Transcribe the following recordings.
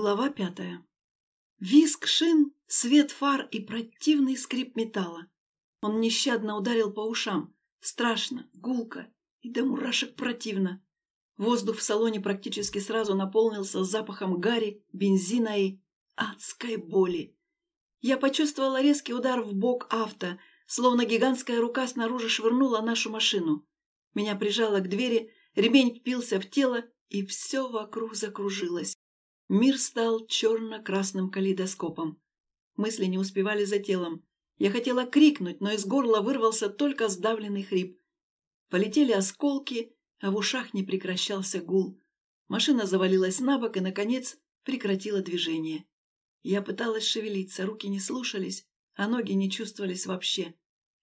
Глава пятая. Виск шин, свет фар и противный скрип металла. Он нещадно ударил по ушам. Страшно, гулко и до мурашек противно. Воздух в салоне практически сразу наполнился запахом гари, бензина и адской боли. Я почувствовала резкий удар в бок авто, словно гигантская рука снаружи швырнула нашу машину. Меня прижало к двери, ремень впился в тело, и все вокруг закружилось. Мир стал черно-красным калейдоскопом. Мысли не успевали за телом. Я хотела крикнуть, но из горла вырвался только сдавленный хрип. Полетели осколки, а в ушах не прекращался гул. Машина завалилась на бок и, наконец, прекратила движение. Я пыталась шевелиться, руки не слушались, а ноги не чувствовались вообще.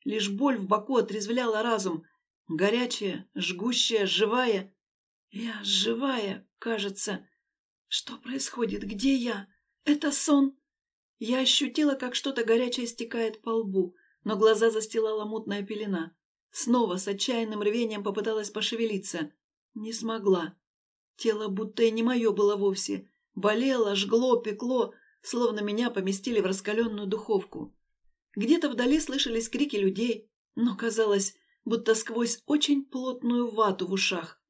Лишь боль в боку отрезвляла разум. Горячая, жгущая, живая. Я живая, кажется. Что происходит? Где я? Это сон? Я ощутила, как что-то горячее стекает по лбу, но глаза застилала мутная пелена. Снова с отчаянным рвением попыталась пошевелиться. Не смогла. Тело будто и не мое было вовсе. Болело, жгло, пекло, словно меня поместили в раскаленную духовку. Где-то вдали слышались крики людей, но казалось, будто сквозь очень плотную вату в ушах.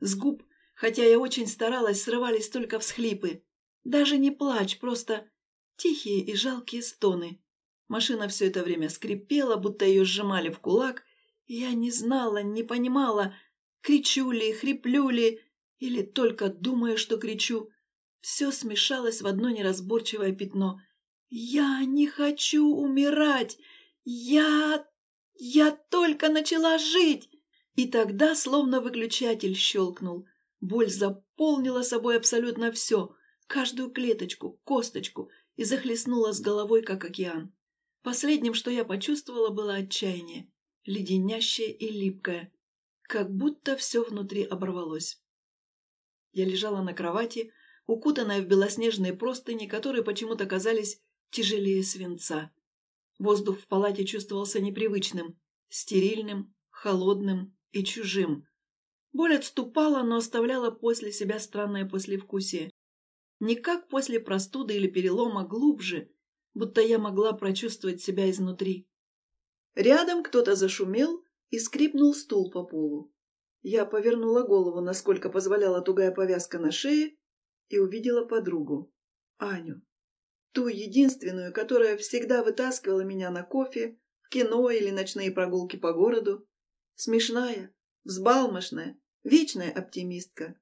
С губ хотя я очень старалась, срывались только всхлипы. Даже не плач, просто тихие и жалкие стоны. Машина все это время скрипела, будто ее сжимали в кулак. Я не знала, не понимала, кричу ли, хриплю ли, или только думаю, что кричу. Все смешалось в одно неразборчивое пятно. «Я не хочу умирать! Я... я только начала жить!» И тогда словно выключатель щелкнул. Боль заполнила собой абсолютно все, каждую клеточку, косточку, и захлестнула с головой, как океан. Последним, что я почувствовала, было отчаяние, леденящее и липкое, как будто все внутри оборвалось. Я лежала на кровати, укутанная в белоснежные простыни, которые почему-то казались тяжелее свинца. Воздух в палате чувствовался непривычным, стерильным, холодным и чужим, Боль отступала, но оставляла после себя странное послевкусие. Не как после простуды или перелома, глубже, будто я могла прочувствовать себя изнутри. Рядом кто-то зашумел и скрипнул стул по полу. Я повернула голову, насколько позволяла тугая повязка на шее, и увидела подругу, Аню. Ту единственную, которая всегда вытаскивала меня на кофе, в кино или ночные прогулки по городу. Смешная, взбалмошная, вечная оптимистка.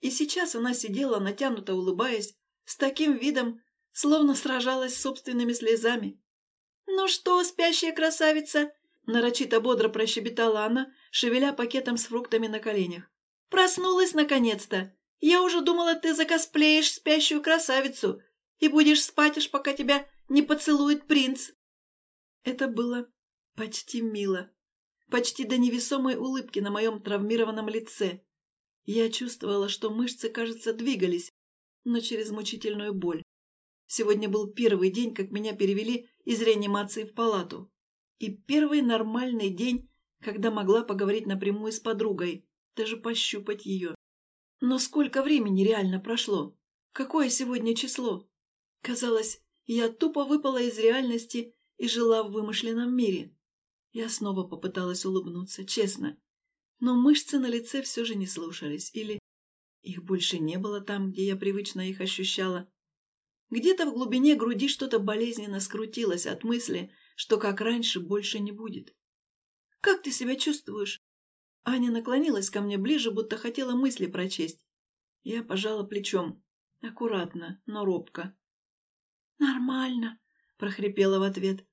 И сейчас она сидела, натянуто улыбаясь, с таким видом, словно сражалась с собственными слезами. «Ну что, спящая красавица?» – нарочито бодро прощебетала она, шевеля пакетом с фруктами на коленях. «Проснулась наконец-то! Я уже думала, ты закосплеешь спящую красавицу и будешь спать, аж пока тебя не поцелует принц!» Это было почти мило почти до невесомой улыбки на моем травмированном лице. Я чувствовала, что мышцы, кажется, двигались, но через мучительную боль. Сегодня был первый день, как меня перевели из реанимации в палату. И первый нормальный день, когда могла поговорить напрямую с подругой, даже пощупать ее. Но сколько времени реально прошло? Какое сегодня число? Казалось, я тупо выпала из реальности и жила в вымышленном мире. Я снова попыталась улыбнуться, честно. Но мышцы на лице все же не слушались. Или их больше не было там, где я привычно их ощущала. Где-то в глубине груди что-то болезненно скрутилось от мысли, что как раньше больше не будет. «Как ты себя чувствуешь?» Аня наклонилась ко мне ближе, будто хотела мысли прочесть. Я пожала плечом. Аккуратно, но робко. «Нормально», — прохрипела в ответ.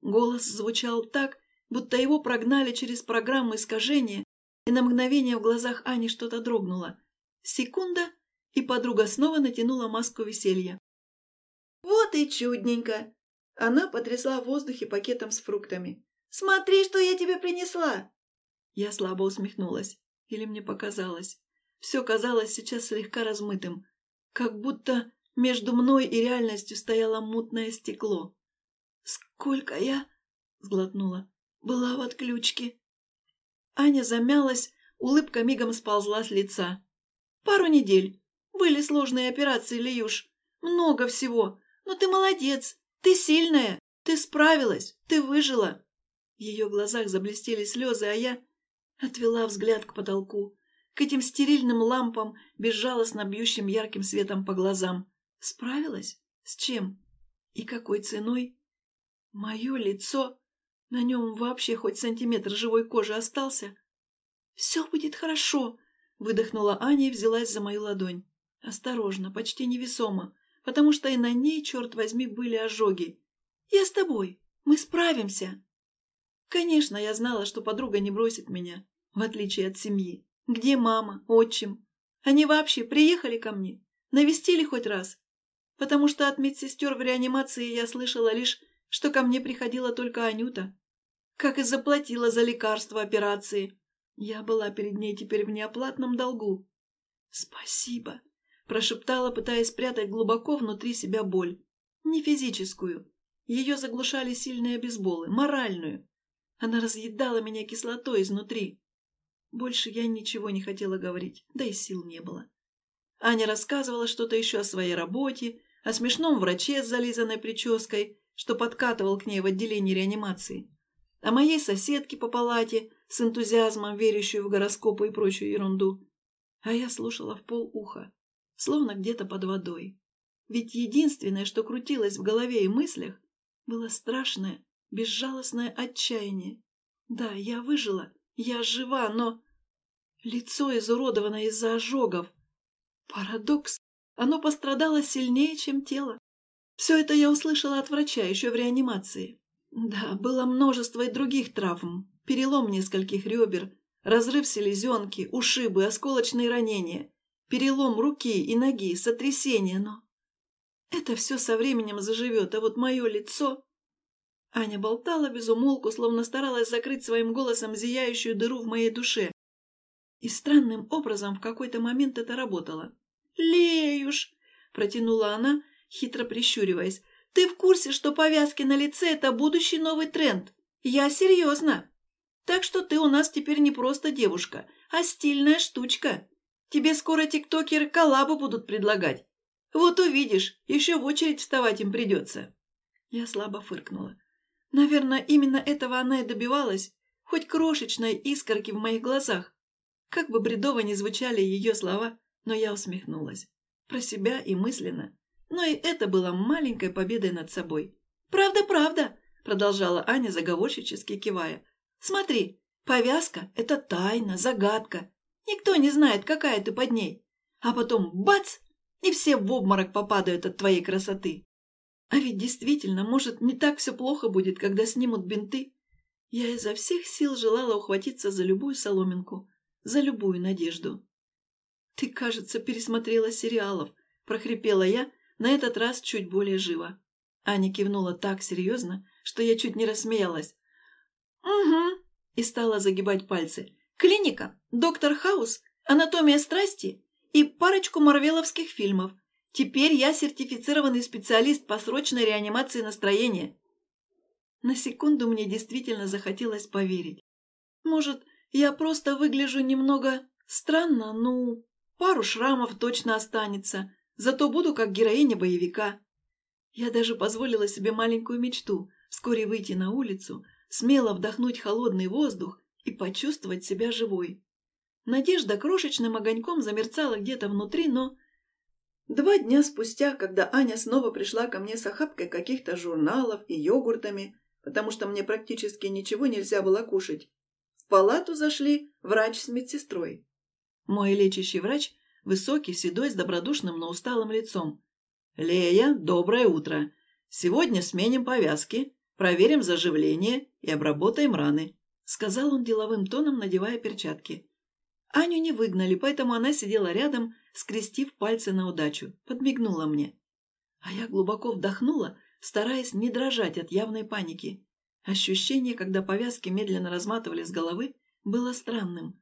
Голос звучал так, будто его прогнали через программу искажения, и на мгновение в глазах Ани что-то дрогнуло. Секунда, и подруга снова натянула маску веселья. «Вот и чудненько!» Она потрясла в воздухе пакетом с фруктами. «Смотри, что я тебе принесла!» Я слабо усмехнулась. Или мне показалось. Все казалось сейчас слегка размытым. Как будто между мной и реальностью стояло мутное стекло. «Сколько я...» — сглотнула была в отключке. Аня замялась, улыбка мигом сползла с лица. Пару недель. Были сложные операции, Леюш. Много всего. Но ты молодец. Ты сильная. Ты справилась. Ты выжила. В ее глазах заблестели слезы, а я отвела взгляд к потолку, к этим стерильным лампам, безжалостно бьющим ярким светом по глазам. Справилась? С чем? И какой ценой? Мое лицо... На нем вообще хоть сантиметр живой кожи остался? «Все будет хорошо», — выдохнула Аня и взялась за мою ладонь. Осторожно, почти невесомо, потому что и на ней, черт возьми, были ожоги. «Я с тобой. Мы справимся». Конечно, я знала, что подруга не бросит меня, в отличие от семьи. Где мама, отчим? Они вообще приехали ко мне? Навестили хоть раз? Потому что от медсестер в реанимации я слышала лишь, что ко мне приходила только Анюта. Как и заплатила за лекарства операции. Я была перед ней теперь в неоплатном долгу. «Спасибо», Прошептала, пытаясь спрятать глубоко внутри себя боль. Не физическую. Ее заглушали сильные обезболы, моральную. Она разъедала меня кислотой изнутри. Больше я ничего не хотела говорить, да и сил не было. Аня рассказывала что-то еще о своей работе, о смешном враче с зализанной прической, что подкатывал к ней в отделении реанимации, о моей соседке по палате с энтузиазмом, верящую в гороскопы и прочую ерунду. А я слушала в пол уха словно где-то под водой. Ведь единственное, что крутилось в голове и мыслях, было страшное, безжалостное отчаяние. Да, я выжила, я жива, но... Лицо изуродовано из-за ожогов. Парадокс. Оно пострадало сильнее, чем тело. Все это я услышала от врача еще в реанимации. Да, было множество и других травм. Перелом нескольких ребер, разрыв селезенки, ушибы, осколочные ранения перелом руки и ноги, сотрясение, но... Это все со временем заживет, а вот мое лицо... Аня болтала без умолку, словно старалась закрыть своим голосом зияющую дыру в моей душе. И странным образом в какой-то момент это работало. «Леюш!» – протянула она, хитро прищуриваясь. «Ты в курсе, что повязки на лице – это будущий новый тренд? Я серьезно. Так что ты у нас теперь не просто девушка, а стильная штучка. Тебе скоро тиктокеры коллабы будут предлагать. Вот увидишь, еще в очередь вставать им придется». Я слабо фыркнула. Наверное, именно этого она и добивалась, хоть крошечной искорки в моих глазах. Как бы бредово ни звучали ее слова, но я усмехнулась. Про себя и мысленно. Но и это было маленькой победой над собой. «Правда, правда!» – продолжала Аня, заговорщически кивая. «Смотри, повязка – это тайна, загадка. Никто не знает, какая ты под ней. А потом бац, и все в обморок попадают от твоей красоты. А ведь действительно, может, не так все плохо будет, когда снимут бинты. Я изо всех сил желала ухватиться за любую соломинку, за любую надежду. «Ты, кажется, пересмотрела сериалов», – прохрипела я, на этот раз чуть более живо. Аня кивнула так серьезно, что я чуть не рассмеялась. «Угу», – и стала загибать пальцы. Клиника, доктор Хаус, анатомия страсти и парочку марвеловских фильмов. Теперь я сертифицированный специалист по срочной реанимации настроения. На секунду мне действительно захотелось поверить. Может, я просто выгляжу немного странно, ну, пару шрамов точно останется, зато буду как героиня боевика. Я даже позволила себе маленькую мечту – вскоре выйти на улицу, смело вдохнуть холодный воздух и почувствовать себя живой. Надежда крошечным огоньком замерцала где-то внутри, но... Два дня спустя, когда Аня снова пришла ко мне с охапкой каких-то журналов и йогуртами, потому что мне практически ничего нельзя было кушать, в палату зашли врач с медсестрой. Мой лечащий врач, высокий, седой, с добродушным, но усталым лицом. «Лея, доброе утро. Сегодня сменим повязки, проверим заживление и обработаем раны сказал он деловым тоном, надевая перчатки. Аню не выгнали, поэтому она сидела рядом, скрестив пальцы на удачу, подмигнула мне. А я глубоко вдохнула, стараясь не дрожать от явной паники. Ощущение, когда повязки медленно разматывали с головы, было странным.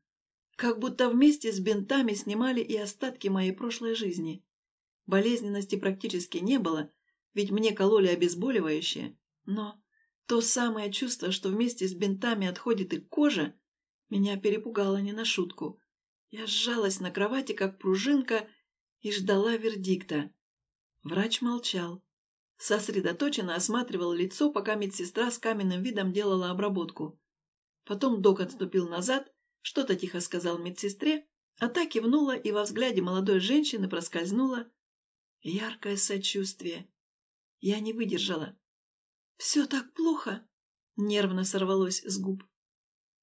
Как будто вместе с бинтами снимали и остатки моей прошлой жизни. Болезненности практически не было, ведь мне кололи обезболивающее, но то самое чувство, что вместе с бинтами отходит и кожа, меня перепугало не на шутку. Я сжалась на кровати, как пружинка, и ждала вердикта. Врач молчал. Сосредоточенно осматривал лицо, пока медсестра с каменным видом делала обработку. Потом док отступил назад, что-то тихо сказал медсестре, а та кивнула, и во взгляде молодой женщины проскользнуло яркое сочувствие. Я не выдержала. «Все так плохо!» — нервно сорвалось с губ.